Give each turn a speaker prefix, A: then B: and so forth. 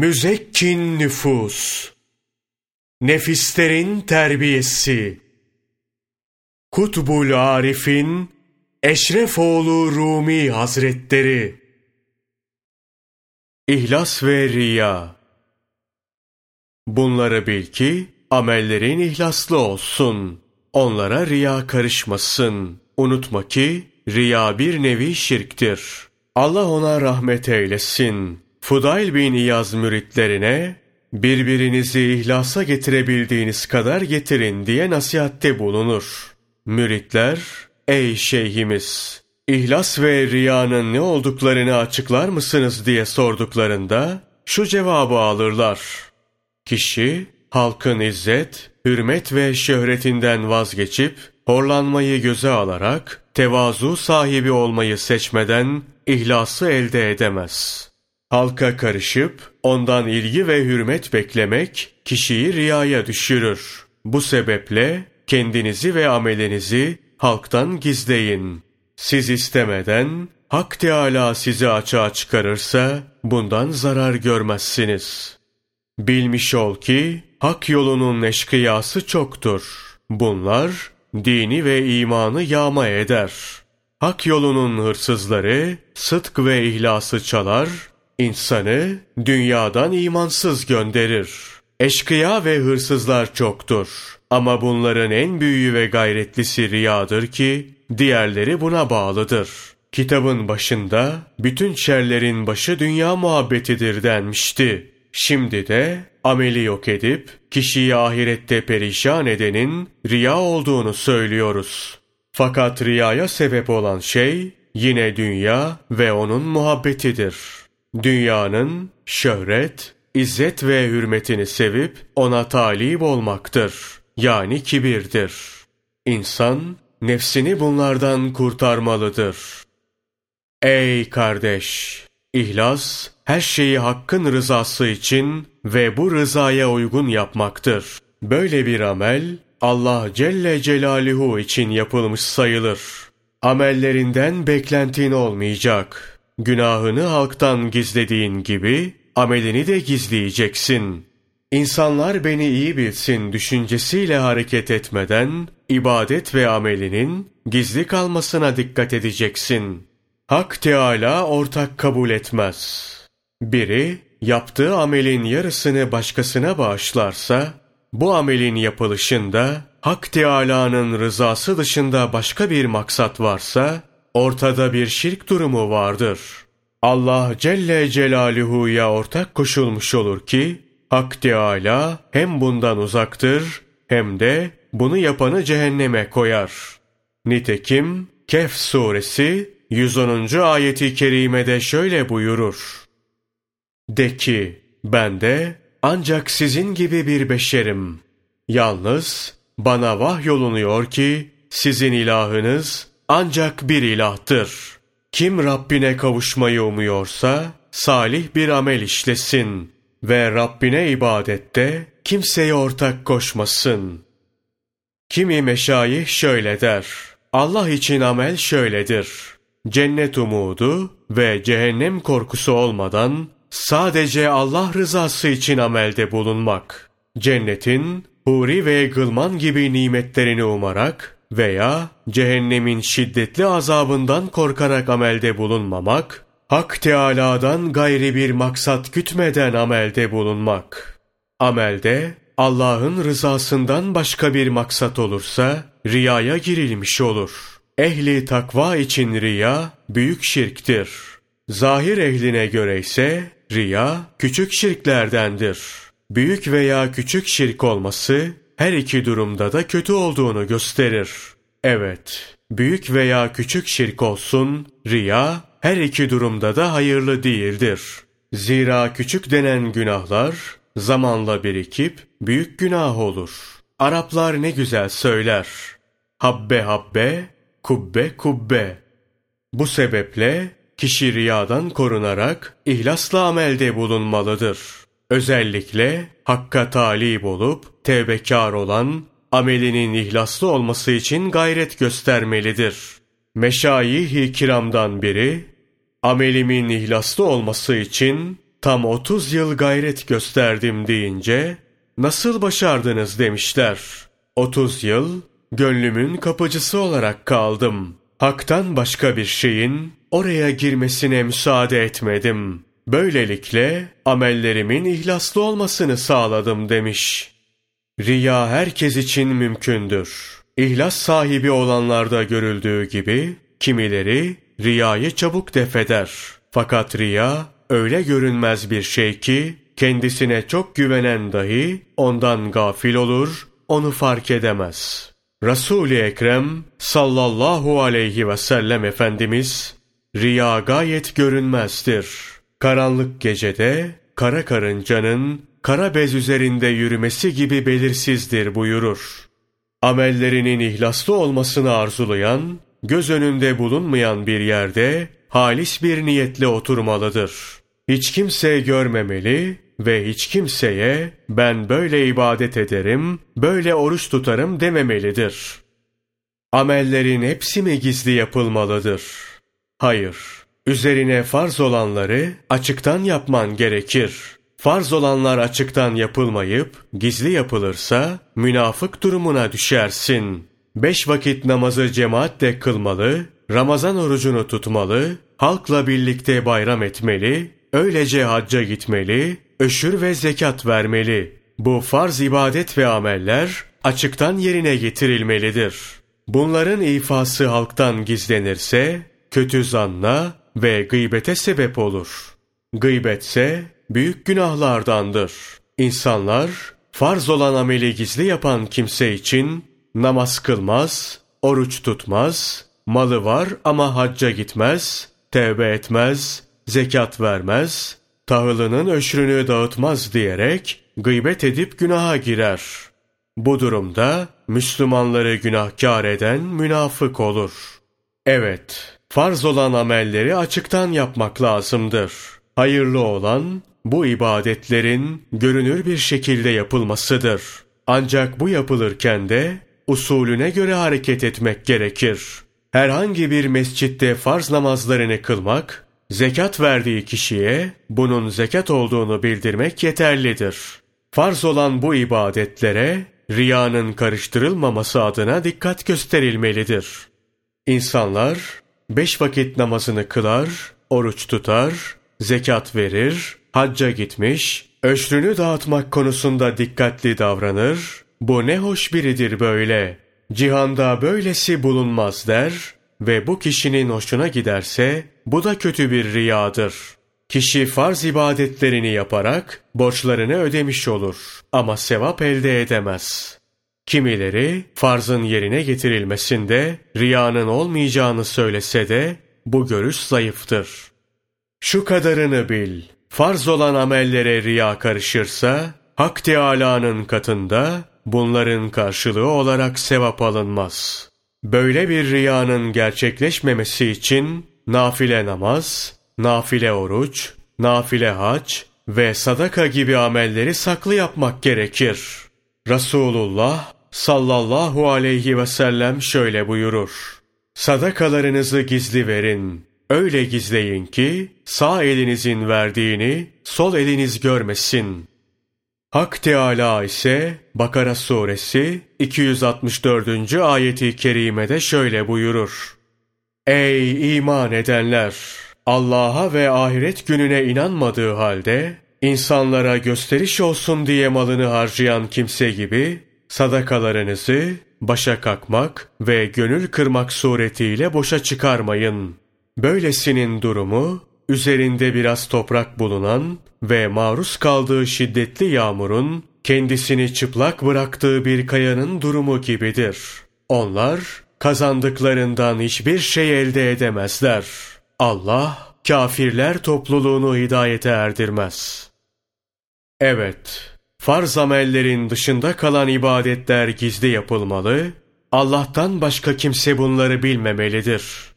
A: Müzekkin nüfus, nefislerin terbiyesi, Kutbul Arif'in Eşrefoğlu Rumi Hazretleri, İhlas ve Riya Bunları bil ki amellerin ihlaslı olsun. Onlara riya karışmasın. Unutma ki riya bir nevi şirktir. Allah ona rahmet eylesin. Fudayl bin İyaz müritlerine birbirinizi ihlasa getirebildiğiniz kadar getirin diye nasihatte bulunur. Müritler, ey şeyhimiz, ihlas ve riyanın ne olduklarını açıklar mısınız diye sorduklarında şu cevabı alırlar. Kişi halkın izzet, hürmet ve şöhretinden vazgeçip horlanmayı göze alarak tevazu sahibi olmayı seçmeden ihlası elde edemez. Halka karışıp ondan ilgi ve hürmet beklemek kişiyi riyaya düşürür. Bu sebeple kendinizi ve amelinizi halktan gizleyin. Siz istemeden Hak Teâlâ sizi açığa çıkarırsa bundan zarar görmezsiniz. Bilmiş ol ki hak yolunun eşkıyası çoktur. Bunlar dini ve imanı yağma eder. Hak yolunun hırsızları sıdk ve ihlası çalar, insanı dünyadan imansız gönderir. Eşkıya ve hırsızlar çoktur. Ama bunların en büyüğü ve gayretlisi riyadır ki, diğerleri buna bağlıdır. Kitabın başında, bütün şerlerin başı dünya muhabbetidir denmişti. Şimdi de ameli yok edip kişiyi ahirette perişan edenin riya olduğunu söylüyoruz. Fakat riyaya sebep olan şey yine dünya ve onun muhabbetidir. Dünyanın şöhret, izzet ve hürmetini sevip ona talip olmaktır. Yani kibirdir. İnsan nefsini bunlardan kurtarmalıdır. Ey kardeş! İhlas, her şeyi hakkın rızası için ve bu rızaya uygun yapmaktır. Böyle bir amel, Allah Celle Celaluhu için yapılmış sayılır. Amellerinden beklentin olmayacak. Günahını halktan gizlediğin gibi, amelini de gizleyeceksin. İnsanlar beni iyi bilsin düşüncesiyle hareket etmeden, ibadet ve amelinin gizli kalmasına dikkat edeceksin.'' Hak Teâlâ ortak kabul etmez. Biri, yaptığı amelin yarısını başkasına bağışlarsa, bu amelin yapılışında Hak Teâlâ'nın rızası dışında başka bir maksat varsa, ortada bir şirk durumu vardır. Allah Celle Celaluhu'ya ortak koşulmuş olur ki, Hak Teâlâ hem bundan uzaktır, hem de bunu yapanı cehenneme koyar. Nitekim Kehf suresi 110. ayeti kerimede şöyle buyurur. De ki, ben de ancak sizin gibi bir beşerim. Yalnız bana vahyolunuyor ki, sizin ilahınız ancak bir ilahtır. Kim Rabbine kavuşmayı umuyorsa, salih bir amel işlesin ve Rabbine ibadette kimseye ortak koşmasın. Kimi meşayih şöyle der, Allah için amel şöyledir cennet umudu ve cehennem korkusu olmadan sadece Allah rızası için amelde bulunmak. Cennetin huri ve gılman gibi nimetlerini umarak veya cehennemin şiddetli azabından korkarak amelde bulunmamak, Hak Teâlâ'dan gayri bir maksat gütmeden amelde bulunmak. Amelde Allah'ın rızasından başka bir maksat olursa riyaya girilmiş olur.'' Ehli takva için riya büyük şirktir. Zahir ehline göre ise riya küçük şirklerdendir. Büyük veya küçük şirk olması her iki durumda da kötü olduğunu gösterir. Evet, büyük veya küçük şirk olsun, riya her iki durumda da hayırlı değildir. Zira küçük denen günahlar zamanla birikip büyük günah olur. Araplar ne güzel söyler. Habbe habbe, kubbe kubbe. Bu sebeple kişi riyadan korunarak ihlasla amelde bulunmalıdır. Özellikle hakka talip olup tevbekar olan amelinin ihlaslı olması için gayret göstermelidir. Meşayih-i kiramdan biri, amelimin ihlaslı olması için tam 30 yıl gayret gösterdim deyince nasıl başardınız demişler. 30 yıl gönlümün kapıcısı olarak kaldım. Hak'tan başka bir şeyin oraya girmesine müsaade etmedim. Böylelikle amellerimin ihlaslı olmasını sağladım demiş. Riya herkes için mümkündür. İhlas sahibi olanlarda görüldüğü gibi kimileri riyayı çabuk defeder. Fakat riya öyle görünmez bir şey ki kendisine çok güvenen dahi ondan gafil olur, onu fark edemez. Resul-i Ekrem sallallahu aleyhi ve sellem Efendimiz riya gayet görünmezdir. Karanlık gecede kara karıncanın kara bez üzerinde yürümesi gibi belirsizdir buyurur. Amellerinin ihlaslı olmasını arzulayan, göz önünde bulunmayan bir yerde halis bir niyetle oturmalıdır. Hiç kimse görmemeli ve hiç kimseye ben böyle ibadet ederim, böyle oruç tutarım dememelidir. Amellerin hepsi mi gizli yapılmalıdır? Hayır. Üzerine farz olanları açıktan yapman gerekir. Farz olanlar açıktan yapılmayıp gizli yapılırsa münafık durumuna düşersin. Beş vakit namazı cemaatle kılmalı, Ramazan orucunu tutmalı, halkla birlikte bayram etmeli, öylece hacca gitmeli, öşür ve zekat vermeli. Bu farz ibadet ve ameller açıktan yerine getirilmelidir. Bunların ifası halktan gizlenirse, kötü zanna ve gıybete sebep olur. Gıybetse büyük günahlardandır. İnsanlar farz olan ameli gizli yapan kimse için namaz kılmaz, oruç tutmaz, malı var ama hacca gitmez, tevbe etmez, zekat vermez, tahılının öşrünü dağıtmaz diyerek gıybet edip günaha girer. Bu durumda Müslümanları günahkar eden münafık olur. Evet, farz olan amelleri açıktan yapmak lazımdır. Hayırlı olan bu ibadetlerin görünür bir şekilde yapılmasıdır. Ancak bu yapılırken de usulüne göre hareket etmek gerekir. Herhangi bir mescitte farz namazlarını kılmak, zekat verdiği kişiye bunun zekat olduğunu bildirmek yeterlidir. Farz olan bu ibadetlere riyanın karıştırılmaması adına dikkat gösterilmelidir. İnsanlar beş vakit namazını kılar, oruç tutar, zekat verir, hacca gitmiş, öşrünü dağıtmak konusunda dikkatli davranır, bu ne hoş biridir böyle, cihanda böylesi bulunmaz der ve bu kişinin hoşuna giderse bu da kötü bir riyadır. Kişi farz ibadetlerini yaparak borçlarını ödemiş olur ama sevap elde edemez. Kimileri farzın yerine getirilmesinde riyanın olmayacağını söylese de bu görüş zayıftır. Şu kadarını bil, farz olan amellere riya karışırsa, Hak Teâlâ'nın katında bunların karşılığı olarak sevap alınmaz. Böyle bir riyanın gerçekleşmemesi için nafile namaz, nafile oruç, nafile hac ve sadaka gibi amelleri saklı yapmak gerekir. Resulullah sallallahu aleyhi ve sellem şöyle buyurur. Sadakalarınızı gizli verin. Öyle gizleyin ki sağ elinizin verdiğini sol eliniz görmesin. Hak Teala ise Bakara suresi 264. ayeti kerimede şöyle buyurur. Ey iman edenler! Allah'a ve ahiret gününe inanmadığı halde insanlara gösteriş olsun diye malını harcayan kimse gibi sadakalarınızı başa kakmak ve gönül kırmak suretiyle boşa çıkarmayın. Böylesinin durumu üzerinde biraz toprak bulunan ve maruz kaldığı şiddetli yağmurun kendisini çıplak bıraktığı bir kayanın durumu gibidir. Onlar kazandıklarından hiçbir şey elde edemezler. Allah kafirler topluluğunu hidayete erdirmez. Evet, farz amellerin dışında kalan ibadetler gizli yapılmalı, Allah'tan başka kimse bunları bilmemelidir.''